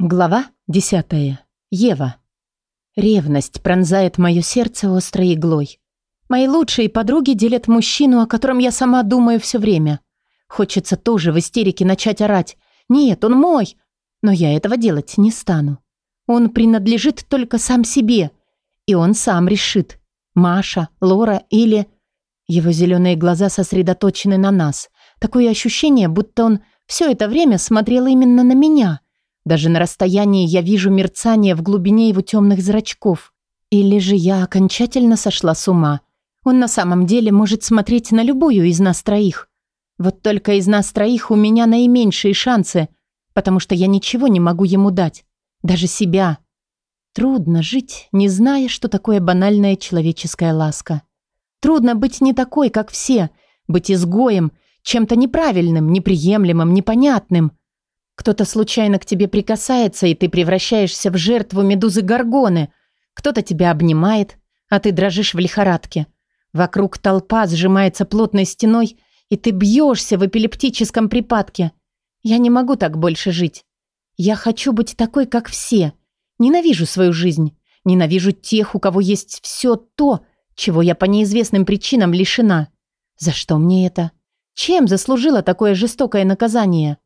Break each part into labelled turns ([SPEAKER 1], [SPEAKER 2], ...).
[SPEAKER 1] Глава 10. Ева. Ревность пронзает моё сердце острой иглой. Мои лучшие подруги делят мужчину, о котором я сама думаю всё время. Хочется тоже в истерике начать орать. «Нет, он мой!» Но я этого делать не стану. Он принадлежит только сам себе. И он сам решит. Маша, Лора или... Его зелёные глаза сосредоточены на нас. Такое ощущение, будто он всё это время смотрел именно на меня – даже на расстоянии я вижу мерцание в глубине его темных зрачков. Или же я окончательно сошла с ума. Он на самом деле может смотреть на любую из нас троих. Вот только из нас троих у меня наименьшие шансы, потому что я ничего не могу ему дать. Даже себя. Трудно жить, не зная, что такое банальная человеческая ласка. Трудно быть не такой, как все, быть изгоем, чем-то неправильным, неприемлемым, непонятным. Кто-то случайно к тебе прикасается, и ты превращаешься в жертву медузы Горгоны. Кто-то тебя обнимает, а ты дрожишь в лихорадке. Вокруг толпа сжимается плотной стеной, и ты бьешься в эпилептическом припадке. Я не могу так больше жить. Я хочу быть такой, как все. Ненавижу свою жизнь. Ненавижу тех, у кого есть все то, чего я по неизвестным причинам лишена. За что мне это? Чем заслужила такое жестокое наказание?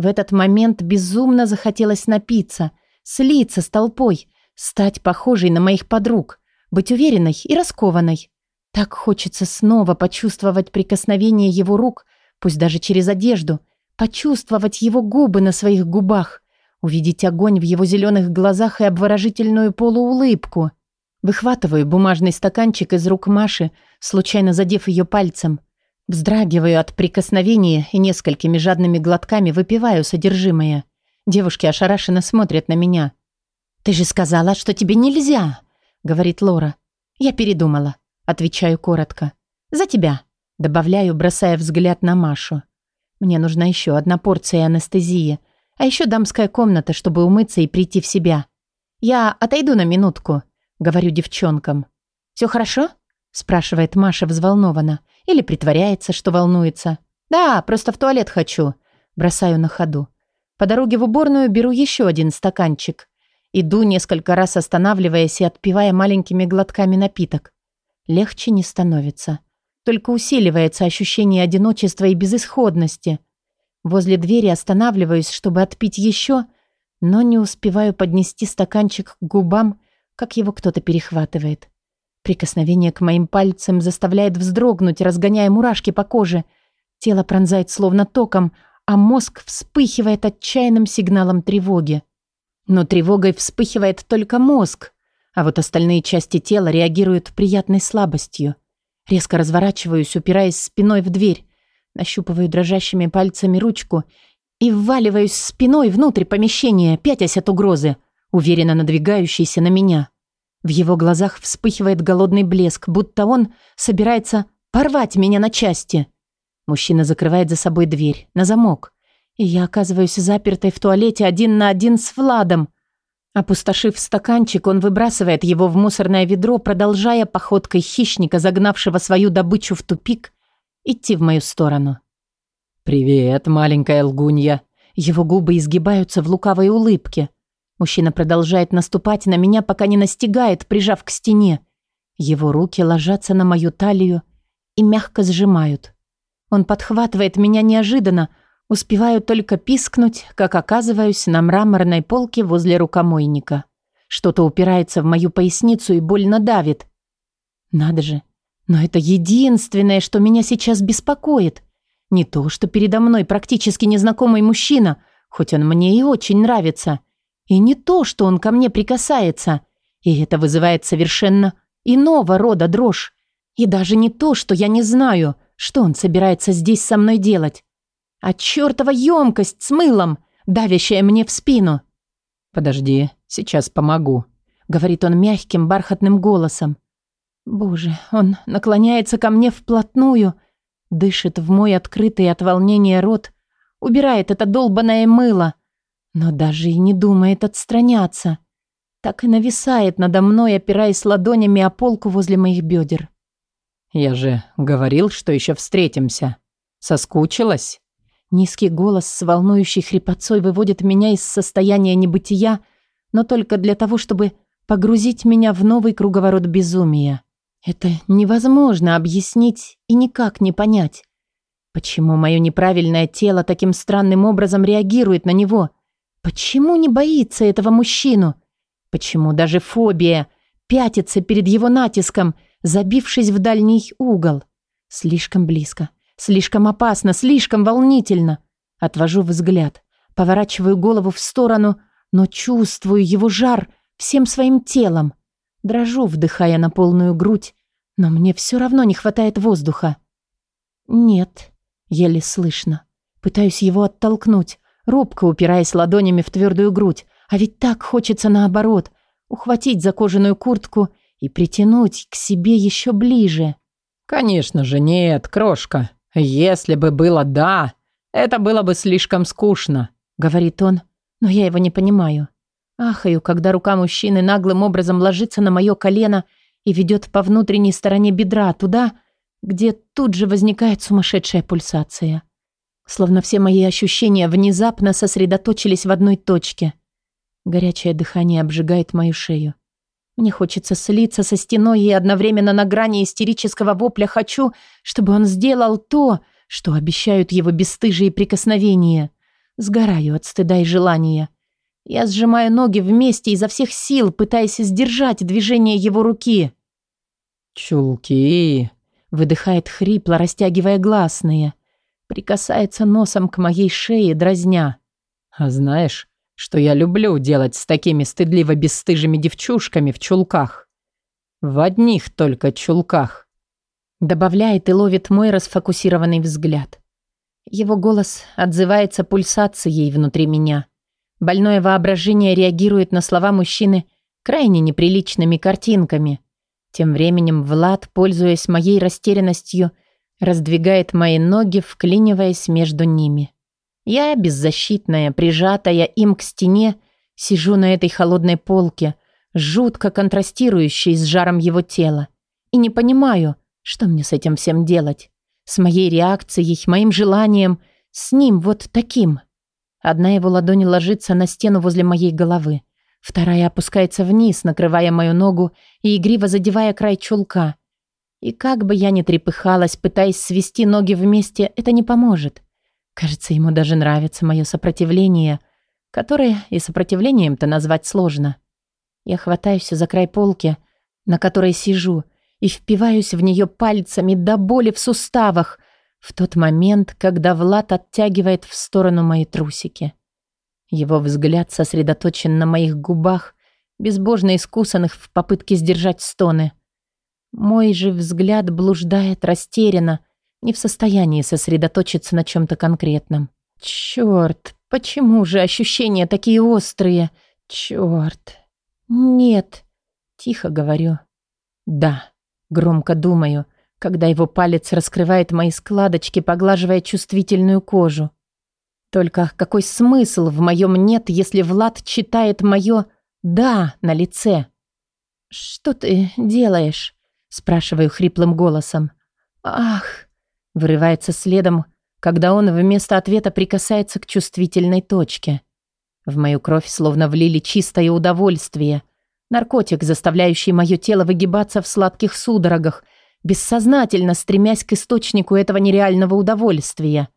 [SPEAKER 1] В этот момент безумно захотелось напиться, слиться с толпой, стать похожей на моих подруг, быть уверенной и раскованной. Так хочется снова почувствовать прикосновение его рук, пусть даже через одежду, почувствовать его губы на своих губах, увидеть огонь в его зеленых глазах и обворожительную полуулыбку. Выхватываю бумажный стаканчик из рук Маши, случайно задев ее пальцем. Вздрагиваю от прикосновения и несколькими жадными глотками выпиваю содержимое. Девушки ошарашенно смотрят на меня. «Ты же сказала, что тебе нельзя!» — говорит Лора. «Я передумала», — отвечаю коротко. «За тебя», — добавляю, бросая взгляд на Машу. «Мне нужна еще одна порция анестезии, а еще дамская комната, чтобы умыться и прийти в себя. Я отойду на минутку», — говорю девчонкам. «Все хорошо?» — спрашивает Маша взволнованно. Или притворяется, что волнуется. «Да, просто в туалет хочу». Бросаю на ходу. По дороге в уборную беру еще один стаканчик. Иду, несколько раз останавливаясь и отпивая маленькими глотками напиток. Легче не становится. Только усиливается ощущение одиночества и безысходности. Возле двери останавливаюсь, чтобы отпить еще, но не успеваю поднести стаканчик к губам, как его кто-то перехватывает. Прикосновение к моим пальцам заставляет вздрогнуть, разгоняя мурашки по коже. Тело пронзает словно током, а мозг вспыхивает отчаянным сигналом тревоги. Но тревогой вспыхивает только мозг, а вот остальные части тела реагируют приятной слабостью. Резко разворачиваюсь, упираясь спиной в дверь, нащупываю дрожащими пальцами ручку и вваливаюсь спиной внутрь помещения, пятясь от угрозы, уверенно надвигающейся на меня. В его глазах вспыхивает голодный блеск, будто он собирается порвать меня на части. Мужчина закрывает за собой дверь, на замок. И я оказываюсь запертой в туалете один на один с Владом. Опустошив стаканчик, он выбрасывает его в мусорное ведро, продолжая походкой хищника, загнавшего свою добычу в тупик, идти в мою сторону.
[SPEAKER 2] «Привет, маленькая лгунья!»
[SPEAKER 1] Его губы изгибаются в лукавой улыбке – Мужчина продолжает наступать на меня, пока не настигает, прижав к стене. Его руки ложатся на мою талию и мягко сжимают. Он подхватывает меня неожиданно, успеваю только пискнуть, как оказываюсь на мраморной полке возле рукомойника. Что-то упирается в мою поясницу и больно давит. Надо же, но это единственное, что меня сейчас беспокоит. Не то, что передо мной практически незнакомый мужчина, хоть он мне и очень нравится — и не то, что он ко мне прикасается. И это вызывает совершенно иного рода дрожь. И даже не то, что я не знаю, что он собирается здесь со мной делать. А чертова емкость с мылом, давящая мне в спину.
[SPEAKER 2] «Подожди, сейчас помогу», — говорит он мягким бархатным голосом.
[SPEAKER 1] Боже, он наклоняется ко мне вплотную, дышит в мой открытый от волнения рот, убирает это долбаное мыло, но даже и не думает отстраняться. Так и нависает надо мной, опираясь ладонями о полку возле моих бедер.
[SPEAKER 2] «Я же говорил, что еще встретимся. Соскучилась?»
[SPEAKER 1] Низкий голос с волнующей хрипотцой выводит меня из состояния небытия, но только для того, чтобы погрузить меня в новый круговорот безумия. Это невозможно объяснить и никак не понять. Почему мое неправильное тело таким странным образом реагирует на него – Почему не боится этого мужчину? Почему даже фобия пятится перед его натиском, забившись в дальний угол? Слишком близко, слишком опасно, слишком волнительно. Отвожу взгляд, поворачиваю голову в сторону, но чувствую его жар всем своим телом. Дрожу, вдыхая на полную грудь, но мне все равно не хватает воздуха. «Нет», — еле слышно. Пытаюсь его оттолкнуть, робко упираясь ладонями в твердую грудь. А ведь так хочется наоборот. Ухватить за кожаную куртку и притянуть к себе еще ближе.
[SPEAKER 2] «Конечно же нет, крошка. Если бы было «да», это было бы слишком скучно», —
[SPEAKER 1] говорит он. Но я его не понимаю. Ахаю, когда рука мужчины наглым образом ложится на мое колено и ведет по внутренней стороне бедра туда, где тут же возникает сумасшедшая пульсация. Словно все мои ощущения внезапно сосредоточились в одной точке. Горячее дыхание обжигает мою шею. Мне хочется слиться со стеной и одновременно на грани истерического вопля хочу, чтобы он сделал то, что обещают его бесстыжие прикосновения. Сгораю от стыда и желания. Я сжимаю ноги вместе изо всех сил, пытаясь сдержать движение его руки.
[SPEAKER 2] «Чулки!»
[SPEAKER 1] — выдыхает хрипло, растягивая гласные прикасается носом к моей шее, дразня.
[SPEAKER 2] А знаешь, что я люблю делать с такими стыдливо-бесстыжими девчушками в чулках? В одних только чулках.
[SPEAKER 1] Добавляет и ловит мой расфокусированный взгляд. Его голос отзывается пульсацией внутри меня. Больное воображение реагирует на слова мужчины крайне неприличными картинками. Тем временем Влад, пользуясь моей растерянностью, Раздвигает мои ноги, вклиниваясь между ними. Я, беззащитная, прижатая им к стене, сижу на этой холодной полке, жутко контрастирующей с жаром его тела. И не понимаю, что мне с этим всем делать. С моей реакцией, моим желанием, с ним вот таким. Одна его ладонь ложится на стену возле моей головы. Вторая опускается вниз, накрывая мою ногу и игриво задевая край чулка, и как бы я ни трепыхалась, пытаясь свести ноги вместе, это не поможет. Кажется, ему даже нравится мое сопротивление, которое и сопротивлением-то назвать сложно. Я хватаюсь за край полки, на которой сижу, и впиваюсь в нее пальцами до боли в суставах в тот момент, когда Влад оттягивает в сторону мои трусики. Его взгляд сосредоточен на моих губах, безбожно искусанных в попытке сдержать стоны. Мой же взгляд блуждает растерянно, не в состоянии сосредоточиться на чем-то конкретном. Черт, почему же ощущения такие острые? Черт. Нет, тихо говорю. Да, громко думаю, когда его палец раскрывает мои складочки, поглаживая чувствительную кожу. Только какой смысл в моем «нет», если Влад читает мое «да» на лице? «Что ты делаешь?» Спрашиваю хриплым голосом. «Ах!» Вырывается следом, когда он вместо ответа прикасается к чувствительной точке. В мою кровь словно влили чистое удовольствие. Наркотик, заставляющий мое тело выгибаться в сладких судорогах, бессознательно стремясь к источнику этого нереального удовольствия.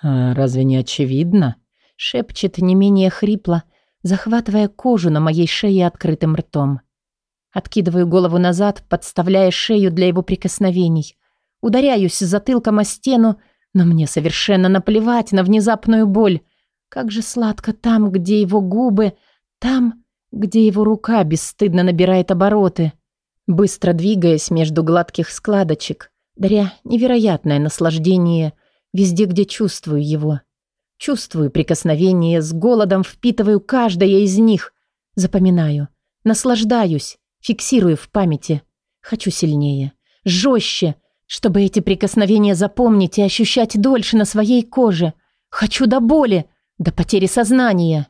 [SPEAKER 2] «А разве не очевидно?»
[SPEAKER 1] — шепчет не менее хрипло, захватывая кожу на моей шее открытым ртом. Откидываю голову назад, подставляя шею для его прикосновений. Ударяюсь затылком о стену, но мне совершенно наплевать на внезапную боль. Как же сладко там, где его губы, там, где его рука бесстыдно набирает обороты, быстро двигаясь между гладких складочек, даря невероятное наслаждение везде, где чувствую его. Чувствую прикосновение, с голодом впитываю каждое из них, запоминаю, наслаждаюсь, фиксирую в памяти. Хочу сильнее, жестче, чтобы эти прикосновения запомнить и ощущать дольше на своей коже. Хочу до боли, до потери сознания.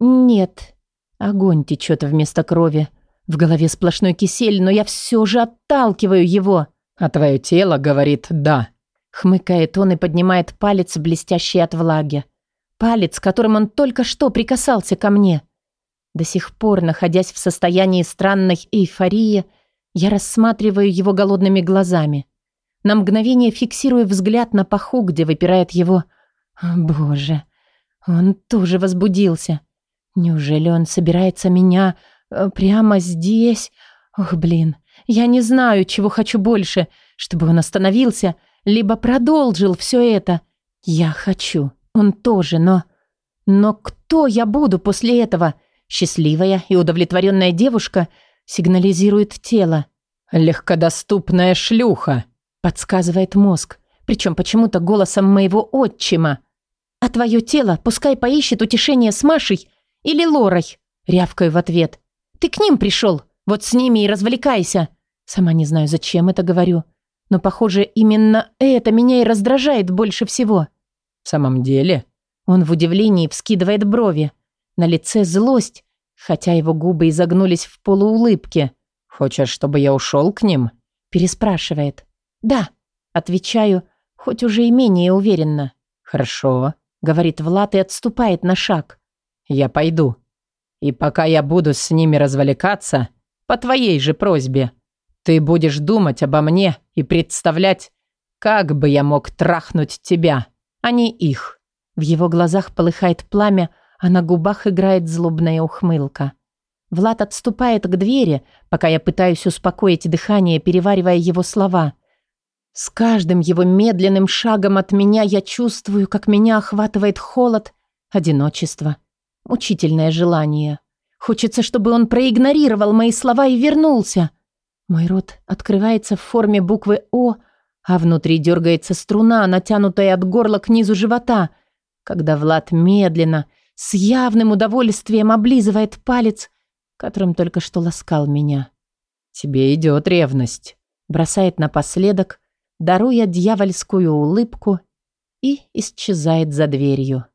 [SPEAKER 1] Нет, огонь течет вместо крови. В голове сплошной кисель, но я все же отталкиваю его.
[SPEAKER 2] А твое тело говорит «да».
[SPEAKER 1] Хмыкает он и поднимает палец, блестящий от влаги. Палец, которым он только что прикасался ко мне. — до сих пор, находясь в состоянии странной эйфории, я рассматриваю его голодными глазами. На мгновение фиксирую взгляд на паху, где выпирает его... Боже, он тоже возбудился. Неужели он собирается меня э, прямо здесь? Ох, блин, я не знаю, чего хочу больше, чтобы он остановился, либо продолжил все это. Я хочу, он тоже, но... Но кто я буду после этого? Счастливая и удовлетворенная девушка сигнализирует тело.
[SPEAKER 2] «Легкодоступная шлюха», —
[SPEAKER 1] подсказывает мозг, причем почему-то голосом моего отчима. «А твое тело пускай поищет утешение с Машей или Лорой», — рявкаю в ответ. «Ты к ним пришел, вот с ними и развлекайся». Сама не знаю, зачем это говорю, но, похоже, именно это меня и раздражает больше всего.
[SPEAKER 2] «В самом деле?»
[SPEAKER 1] Он в удивлении вскидывает брови. На лице злость, хотя его губы изогнулись в полуулыбке.
[SPEAKER 2] «Хочешь, чтобы я ушел к ним?»
[SPEAKER 1] Переспрашивает. «Да», — отвечаю, хоть уже и менее уверенно.
[SPEAKER 2] «Хорошо», —
[SPEAKER 1] говорит Влад и отступает на шаг.
[SPEAKER 2] «Я пойду. И пока я буду с ними развлекаться, по твоей же просьбе, ты будешь думать обо мне и представлять, как бы я мог трахнуть тебя, а не их».
[SPEAKER 1] В его глазах полыхает пламя, — а на губах играет злобная ухмылка. Влад отступает к двери, пока я пытаюсь успокоить дыхание, переваривая его слова. С каждым его медленным шагом от меня я чувствую, как меня охватывает холод, одиночество, мучительное желание. Хочется, чтобы он проигнорировал мои слова и вернулся. Мой рот открывается в форме буквы «О», а внутри дергается струна, натянутая от горла к низу живота, когда Влад медленно, медленно, с явным удовольствием облизывает палец, которым только что ласкал меня.
[SPEAKER 2] «Тебе идет ревность», —
[SPEAKER 1] бросает напоследок, даруя дьявольскую улыбку и исчезает за дверью.